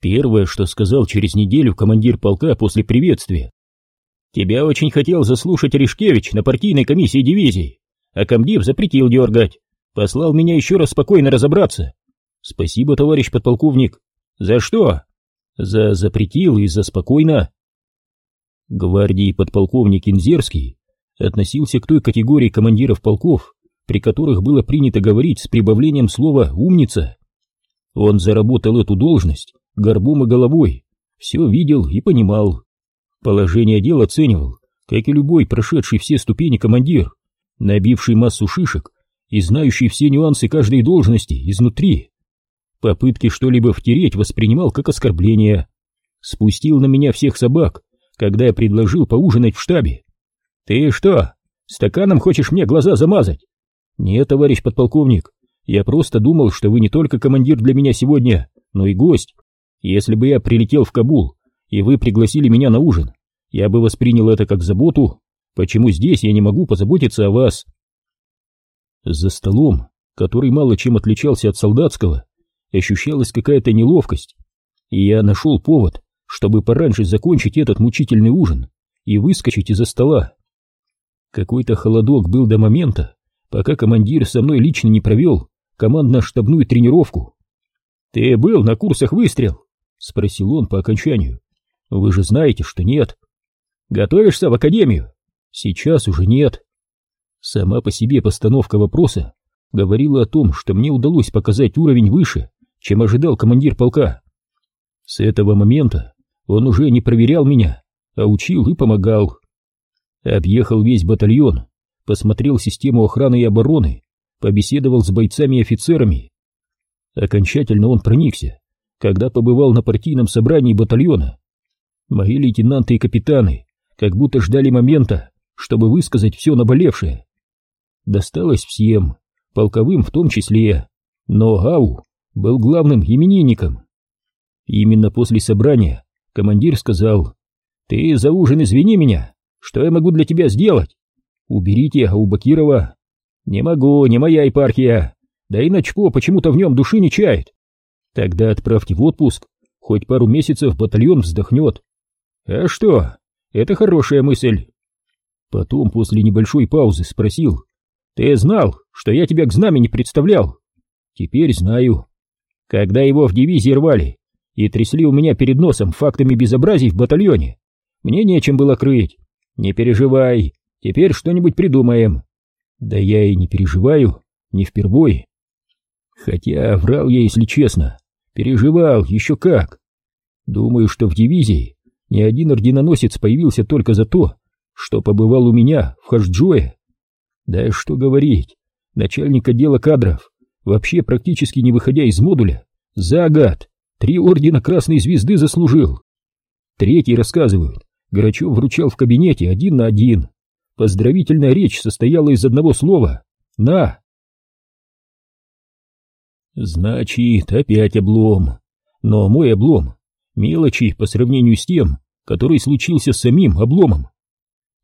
Первое, что сказал через неделю командир полка после приветствия. «Тебя очень хотел заслушать Решкевич на партийной комиссии дивизии, а комдив запретил дергать. Послал меня еще раз спокойно разобраться. Спасибо, товарищ подполковник. За что? За запретил и за спокойно. Гвардии подполковник Инзерский относился к той категории командиров полков, при которых было принято говорить с прибавлением слова «умница». Он заработал эту должность горбом и головой, все видел и понимал. Положение дел оценивал, как и любой прошедший все ступени командир, набивший массу шишек и знающий все нюансы каждой должности изнутри. Попытки что-либо втереть воспринимал как оскорбление. Спустил на меня всех собак, когда я предложил поужинать в штабе. «Ты что, стаканом хочешь мне глаза замазать?» «Нет, товарищ подполковник, я просто думал, что вы не только командир для меня сегодня, но и гость. Если бы я прилетел в Кабул, и вы пригласили меня на ужин, я бы воспринял это как заботу. Почему здесь я не могу позаботиться о вас?» За столом, который мало чем отличался от солдатского, ощущалась какая-то неловкость, и я нашел повод, чтобы пораньше закончить этот мучительный ужин и выскочить из-за стола. Какой-то холодок был до момента, пока командир со мной лично не провел командно-штабную тренировку. «Ты был на курсах выстрел?» — спросил он по окончанию. «Вы же знаете, что нет». «Готовишься в академию?» «Сейчас уже нет». Сама по себе постановка вопроса говорила о том, что мне удалось показать уровень выше, чем ожидал командир полка. С этого момента он уже не проверял меня, а учил и помогал. Объехал весь батальон, посмотрел систему охраны и обороны, побеседовал с бойцами и офицерами. Окончательно он проникся, когда побывал на партийном собрании батальона. Мои лейтенанты и капитаны как будто ждали момента, чтобы высказать все наболевшее. Досталось всем, полковым в том числе, но Гау был главным именинником. Именно после собрания командир сказал, «Ты за ужин извини меня, что я могу для тебя сделать? Уберите Аубакирова. Не могу, не моя епархия. Да и Ночко почему-то в нем души не чает. Тогда отправьте в отпуск, хоть пару месяцев батальон вздохнет. А что? Это хорошая мысль. Потом, после небольшой паузы, спросил, «Ты знал, что я тебя к знамени представлял?» «Теперь знаю». «Когда его в дивизии рвали и трясли у меня перед носом фактами безобразий в батальоне, мне нечем было крыть. Не переживай, теперь что-нибудь придумаем». «Да я и не переживаю, не впервой». Хотя врал я, если честно, переживал еще как. Думаю, что в дивизии ни один орденоносец появился только за то, что побывал у меня в Хашджое. Да что говорить, начальник отдела кадров, вообще практически не выходя из модуля, за год три ордена Красной Звезды заслужил. Третий, рассказывают, Грачев вручал в кабинете один на один. Поздравительная речь состояла из одного слова «на». Значит, опять облом. Но мой облом — мелочи по сравнению с тем, который случился с самим обломом.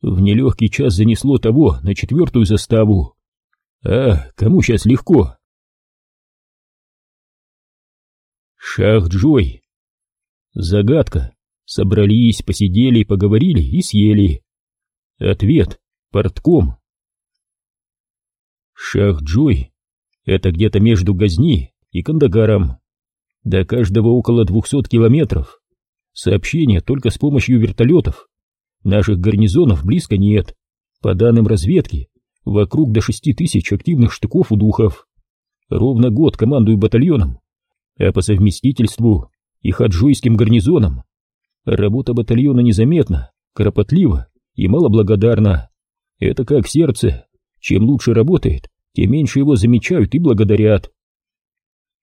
В нелегкий час занесло того на четвертую заставу. А, кому сейчас легко? Шах Джой. Загадка. Собрались, посидели, поговорили и съели. Ответ. Портком. Шах Джой. Это где-то между Газни и Кандагаром. До каждого около двухсот километров. Сообщение только с помощью вертолетов. Наших гарнизонов близко нет. По данным разведки, вокруг до шести тысяч активных штыков у духов. Ровно год командую батальоном, а по совместительству и хаджуйским гарнизоном. Работа батальона незаметна, кропотлива и малоблагодарна. Это как сердце. Чем лучше работает, тем меньше его замечают и благодарят.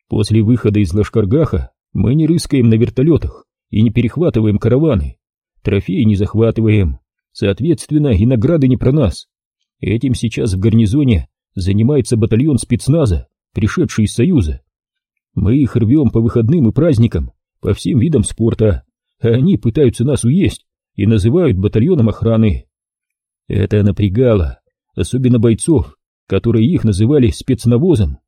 После выхода из Лашкаргаха мы не рыскаем на вертолетах и не перехватываем караваны. Трофеи не захватываем, соответственно, и награды не про нас. Этим сейчас в гарнизоне занимается батальон спецназа, пришедший из Союза. Мы их рвем по выходным и праздникам, по всем видам спорта, а они пытаются нас уесть и называют батальоном охраны. Это напрягало, особенно бойцов, которые их называли спецнавозом.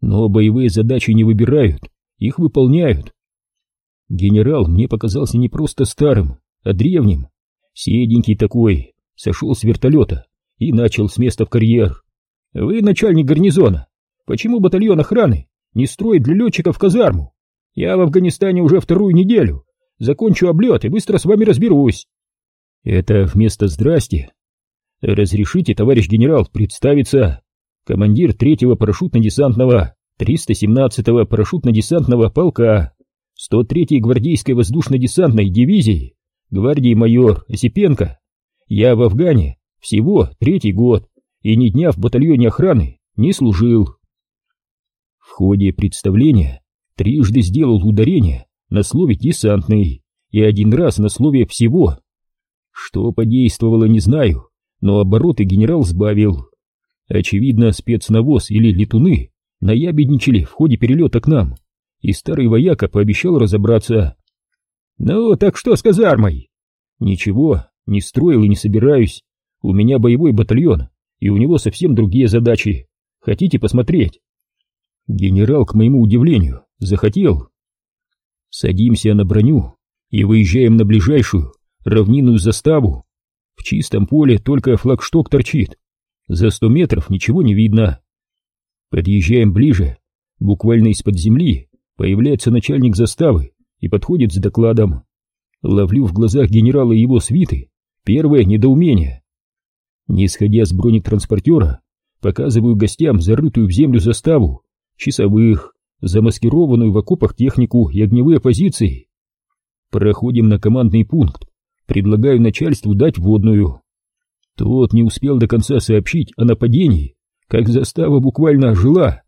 Но боевые задачи не выбирают, их выполняют. Генерал мне показался не просто старым, а древним. Седенький такой, сошел с вертолета и начал с места в карьер. «Вы начальник гарнизона. Почему батальон охраны не строит для летчиков казарму? Я в Афганистане уже вторую неделю. Закончу облет и быстро с вами разберусь». Это вместо «здрасте». «Разрешите, товарищ генерал, представиться. Командир третьего парашютно-десантного, 317-го парашютно-десантного полка, 103-й гвардейской воздушно-десантной дивизии, гвардии майор Осипенко. Я в Афгане всего третий год и ни дня в батальоне охраны не служил. В ходе представления трижды сделал ударение на слове «десантный» и один раз на слове «всего». Что подействовало, не знаю, но обороты генерал сбавил. Очевидно, спецнавоз или летуны наябедничали в ходе перелета к нам, и старый вояка пообещал разобраться. «Ну, так что с казармой?» «Ничего, не строил и не собираюсь. У меня боевой батальон, и у него совсем другие задачи. Хотите посмотреть?» Генерал, к моему удивлению, захотел. Садимся на броню и выезжаем на ближайшую равнинную заставу. В чистом поле только флагшток торчит. За сто метров ничего не видно. Подъезжаем ближе. Буквально из-под земли появляется начальник заставы и подходит с докладом. Ловлю в глазах генерала и его свиты первое недоумение. Не сходя с бронетранспортера, показываю гостям зарытую в землю заставу, часовых, замаскированную в окопах технику и огневые позиции. Проходим на командный пункт, предлагаю начальству дать водную. Тот не успел до конца сообщить о нападении, как застава буквально ожила.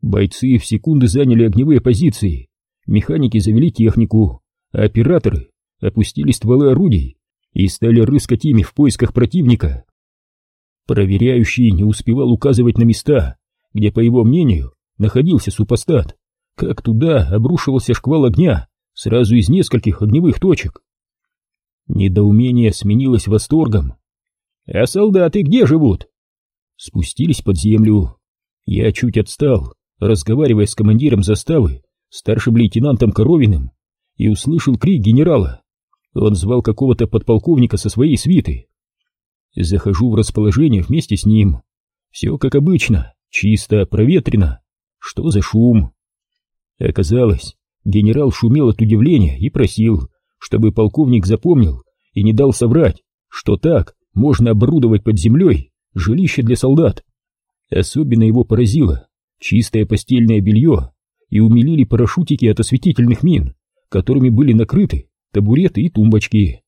Бойцы в секунды заняли огневые позиции, механики завели технику, а операторы опустили стволы орудий и стали рыскать ими в поисках противника. Проверяющий не успевал указывать на места, где, по его мнению, находился супостат, как туда обрушивался шквал огня сразу из нескольких огневых точек. Недоумение сменилось восторгом. «А солдаты где живут?» Спустились под землю. Я чуть отстал, разговаривая с командиром заставы, старшим лейтенантом Коровиным, и услышал крик генерала. Он звал какого-то подполковника со своей свиты. Захожу в расположение вместе с ним. Все как обычно, чисто, проветрено. Что за шум? Оказалось, генерал шумел от удивления и просил, чтобы полковник запомнил и не дал соврать, что так можно оборудовать под землей жилище для солдат. Особенно его поразило чистое постельное белье и умилили парашютики от осветительных мин, которыми были накрыты табуреты и тумбочки.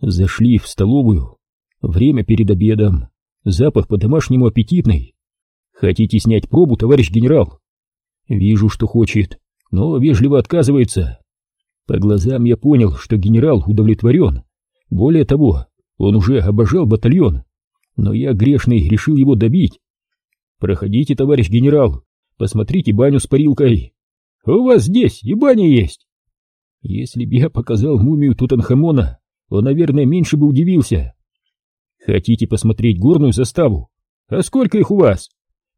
Зашли в столовую. Время перед обедом. Запах по-домашнему аппетитный. Хотите снять пробу, товарищ генерал? Вижу, что хочет, но вежливо отказывается. По глазам я понял, что генерал удовлетворен. Более того, он уже обожал батальон. Но я, грешный, решил его добить. Проходите, товарищ генерал, посмотрите баню с парилкой. У вас здесь и баня есть. Если б я показал мумию Тутанхамона, он, наверное, меньше бы удивился. Хотите посмотреть горную заставу? А сколько их у вас?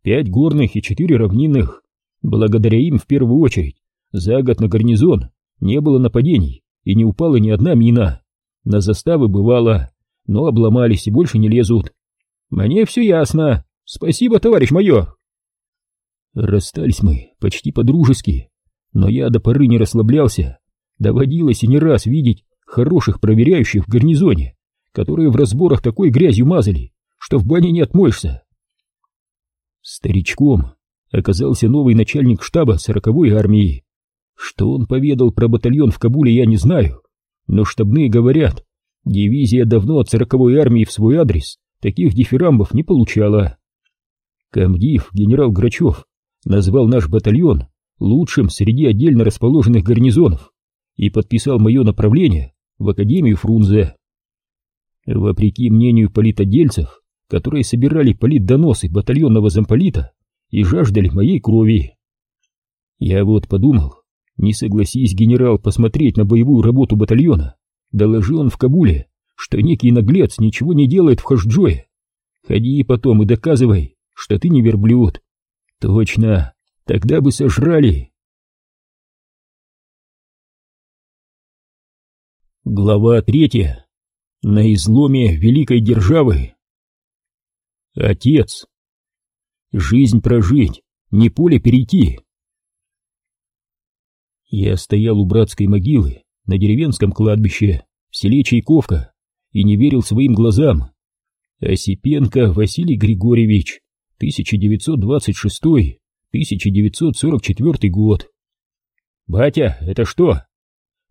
Пять горных и четыре равнинных. Благодаря им, в первую очередь, за год на гарнизон не было нападений и не упала ни одна мина. На заставы бывало, но обломались и больше не лезут. Мне все ясно. Спасибо, товарищ майор. Расстались мы почти по-дружески, но я до поры не расслаблялся. Доводилось и не раз видеть хороших проверяющих в гарнизоне, которые в разборах такой грязью мазали, что в бане не отмоешься. Старичком оказался новый начальник штаба сороковой армии. Что он поведал про батальон в Кабуле, я не знаю, но штабные говорят, дивизия давно от сороковой армии в свой адрес таких дифирамбов не получала. Комдив генерал Грачев назвал наш батальон лучшим среди отдельно расположенных гарнизонов и подписал мое направление в Академию Фрунзе. Вопреки мнению политодельцев, которые собирали политдоносы батальонного замполита и жаждали моей крови. Я вот подумал, не согласись генерал посмотреть на боевую работу батальона, доложил он в Кабуле, что некий наглец ничего не делает в Хашджое. Ходи потом и доказывай, что ты не верблюд. Точно, тогда бы сожрали. Глава третья. На изломе великой державы. Отец. Жизнь прожить, не поле перейти. Я стоял у братской могилы на деревенском кладбище в селе Чайковка и не верил своим глазам. Осипенко Василий Григорьевич, 1926-1944 год. «Батя, это что?»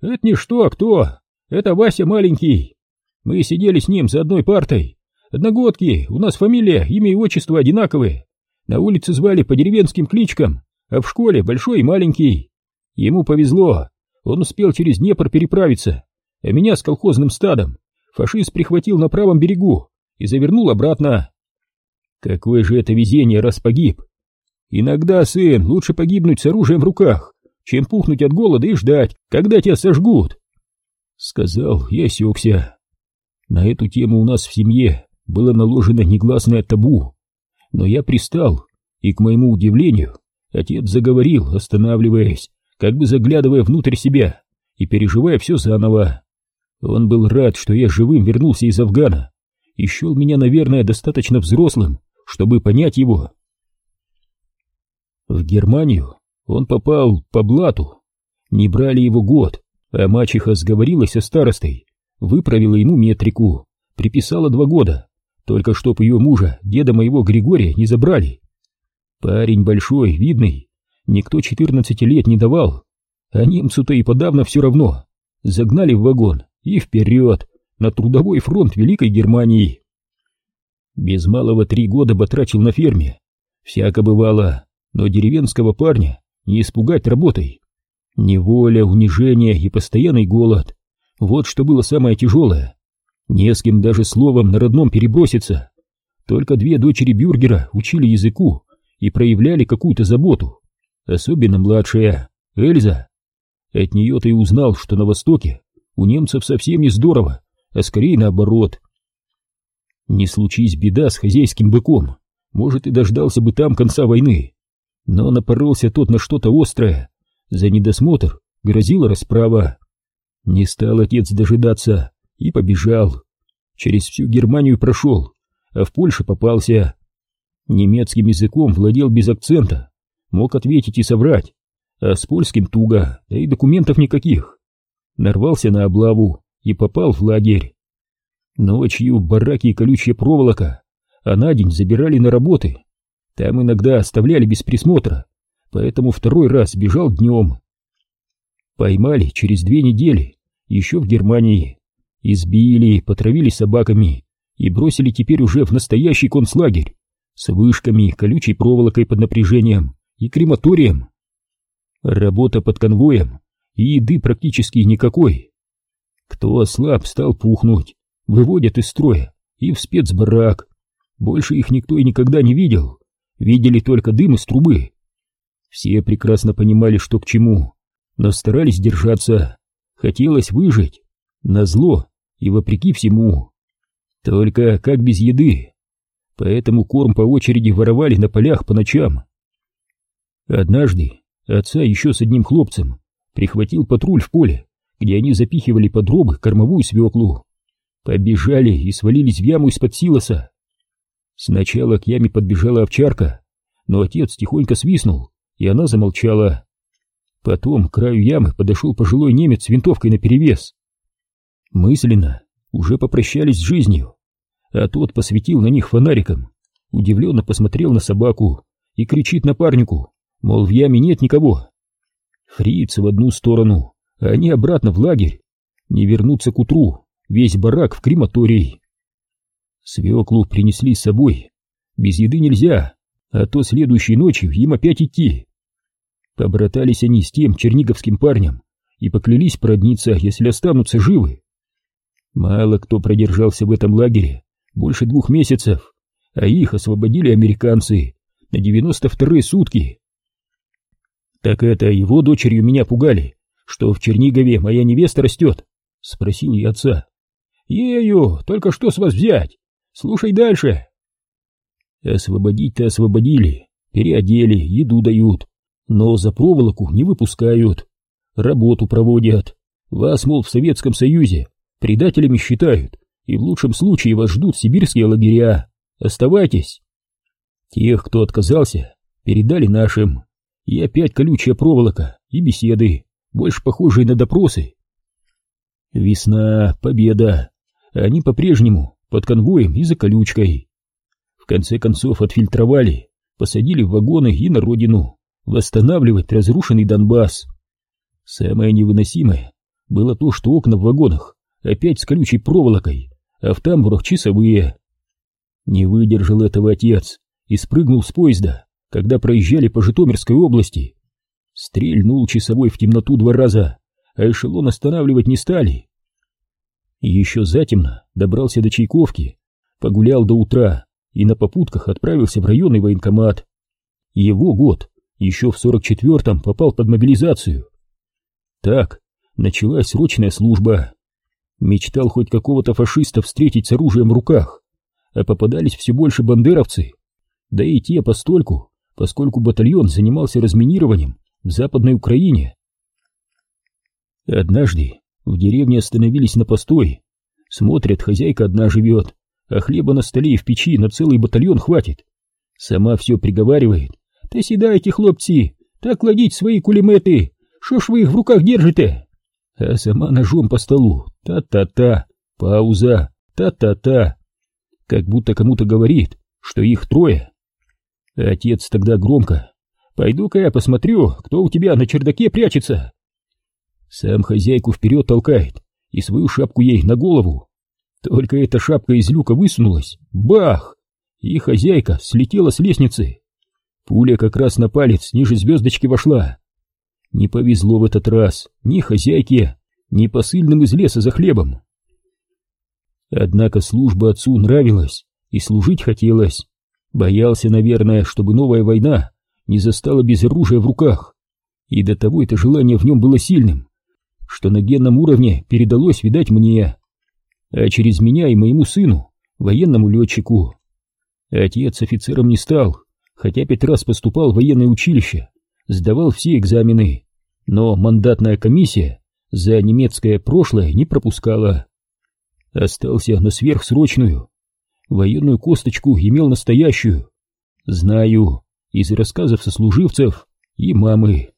«Это не что, а кто?» Это Вася маленький. Мы сидели с ним за одной партой. Одногодки, у нас фамилия, имя и отчество одинаковые. На улице звали по деревенским кличкам, а в школе большой и маленький. Ему повезло, он успел через Днепр переправиться, а меня с колхозным стадом фашист прихватил на правом берегу и завернул обратно. Какое же это везение, раз погиб. Иногда, сын, лучше погибнуть с оружием в руках, чем пухнуть от голода и ждать, когда тебя сожгут. Сказал и осекся. На эту тему у нас в семье было наложено негласное табу. Но я пристал, и, к моему удивлению, отец заговорил, останавливаясь, как бы заглядывая внутрь себя и переживая все заново. Он был рад, что я живым вернулся из Афгана, и счел меня, наверное, достаточно взрослым, чтобы понять его. В Германию он попал по блату. Не брали его год, а мачеха сговорилась со старостой, выправила ему метрику, приписала два года, только чтоб ее мужа, деда моего Григория, не забрали. Парень большой, видный, никто четырнадцати лет не давал, а немцу-то и подавно все равно. Загнали в вагон и вперед, на трудовой фронт Великой Германии. Без малого три года батрачил на ферме. Всяко бывало, но деревенского парня не испугать работой. Неволя, унижение и постоянный голод. Вот что было самое тяжелое. Не с кем даже словом на родном переброситься. Только две дочери бюргера учили языку и проявляли какую-то заботу. Особенно младшая, Эльза. От нее ты узнал, что на Востоке у немцев совсем не здорово, а скорее наоборот. Не случись беда с хозяйским быком, может и дождался бы там конца войны. Но напоролся тот на что-то острое, за недосмотр грозила расправа. Не стал отец дожидаться и побежал. Через всю Германию прошел, а в Польше попался. Немецким языком владел без акцента, мог ответить и соврать, а с польским туго, да и документов никаких. Нарвался на облаву и попал в лагерь. Ночью бараки и колючая проволока, а на день забирали на работы. Там иногда оставляли без присмотра, поэтому второй раз бежал днем. Поймали через две недели, еще в Германии. Избили, потравили собаками и бросили теперь уже в настоящий концлагерь с вышками, колючей проволокой под напряжением и крематорием. Работа под конвоем и еды практически никакой. Кто ослаб, стал пухнуть, выводят из строя и в спецбарак. Больше их никто и никогда не видел. Видели только дым из трубы все прекрасно понимали, что к чему, но старались держаться. Хотелось выжить, назло и вопреки всему. Только как без еды? Поэтому корм по очереди воровали на полях по ночам. Однажды отца еще с одним хлопцем прихватил патруль в поле, где они запихивали под робы кормовую свеклу. Побежали и свалились в яму из-под силоса. Сначала к яме подбежала овчарка, но отец тихонько свистнул, и она замолчала. Потом к краю ямы подошел пожилой немец с винтовкой наперевес. Мысленно уже попрощались с жизнью, а тот посветил на них фонариком, удивленно посмотрел на собаку и кричит напарнику, мол, в яме нет никого. Фриц в одну сторону, а они обратно в лагерь. Не вернуться к утру, весь барак в крематорий. Свеклу принесли с собой. Без еды нельзя, а то следующей ночью им опять идти. Побратались они с тем черниговским парнем и поклялись продниться, если останутся живы. Мало кто продержался в этом лагере больше двух месяцев, а их освободили американцы на девяносто вторые сутки. Так это его дочерью меня пугали, что в Чернигове моя невеста растет, спросил я отца. Ею, только что с вас взять? Слушай дальше. Освободить-то освободили, переодели, еду дают, но за проволоку не выпускают, работу проводят, Вас, мол, в Советском Союзе предателями считают, и в лучшем случае вас ждут сибирские лагеря. Оставайтесь. Тех, кто отказался, передали нашим. И опять колючая проволока и беседы, больше похожие на допросы. Весна, победа. Они по-прежнему под конвоем и за колючкой. В конце концов отфильтровали, посадили в вагоны и на родину, восстанавливать разрушенный Донбасс. Самое невыносимое было то, что окна в вагонах опять с колючей проволокой, а в тамбурах часовые. Не выдержал этого отец и спрыгнул с поезда, когда проезжали по Житомирской области. Стрельнул часовой в темноту два раза, а эшелон останавливать не стали. Еще затемно добрался до Чайковки, погулял до утра и на попутках отправился в районный военкомат. Его год еще в 44-м попал под мобилизацию. Так началась срочная служба. Мечтал хоть какого-то фашиста встретить с оружием в руках, а попадались все больше бандеровцы, да и те постольку, поскольку батальон занимался разминированием в Западной Украине. Однажды в деревне остановились на постой. Смотрят, хозяйка одна живет, а хлеба на столе и в печи на целый батальон хватит. Сама все приговаривает. «Та сідайте, хлопці, так кладіть свои кулеметы, шо ж вы их в руках держите?» А сама ножом по столу. Та-та-та, пауза, та-та-та. Как будто кому-то говорит, что их трое. Отец тогда громко. «Пойду-ка я посмотрю, кто у тебя на чердаке прячется». Сам хозяйку вперед толкает и свою шапку ей на голову. Только эта шапка из люка высунулась. Бах! И хозяйка слетела с лестницы. Пуля как раз на палец ниже звездочки вошла. Не повезло в этот раз ни хозяйке, ни посыльным из леса за хлебом. Однако служба отцу нравилась и служить хотелось. Боялся, наверное, чтобы новая война не застала без оружия в руках. И до того это желание в нем было сильным, что на генном уровне передалось, видать, мне, а через меня и моему сыну, военному летчику. Отец офицером не стал, хотя пять раз поступал в военное училище, сдавал все экзамены, но мандатная комиссия за немецкое прошлое не пропускала. Остался на сверхсрочную. Военную косточку имел настоящую. Знаю из рассказов сослуживцев и мамы.